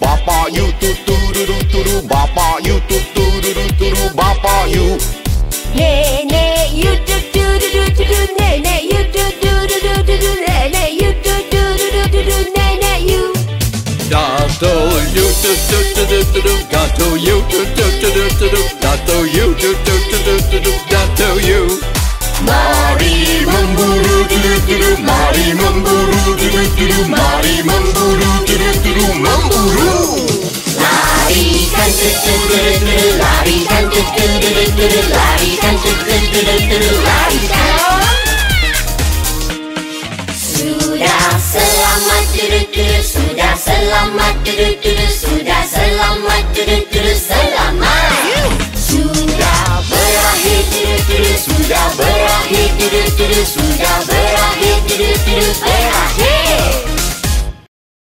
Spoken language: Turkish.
bapa you tu tu ru ru tu ru bapa you tu tu ru ru tu ru bapa you ne ne you tu tu ru ru tu ru ne ne you tu tu ru ru tu ru ne ne you tu tu ru ru tu ru ne ne you Gato you tu tu tu tu tu tu gato you tu tu tu tu tu tu gato you tu tu tu tu tu tu gato you Mari memburu tu tu tu mari memburu tu tu tu mari Sudah selamat sudah selamat sudah selamat selamat. Sudah berakhir sudah berakhir sudah berakhir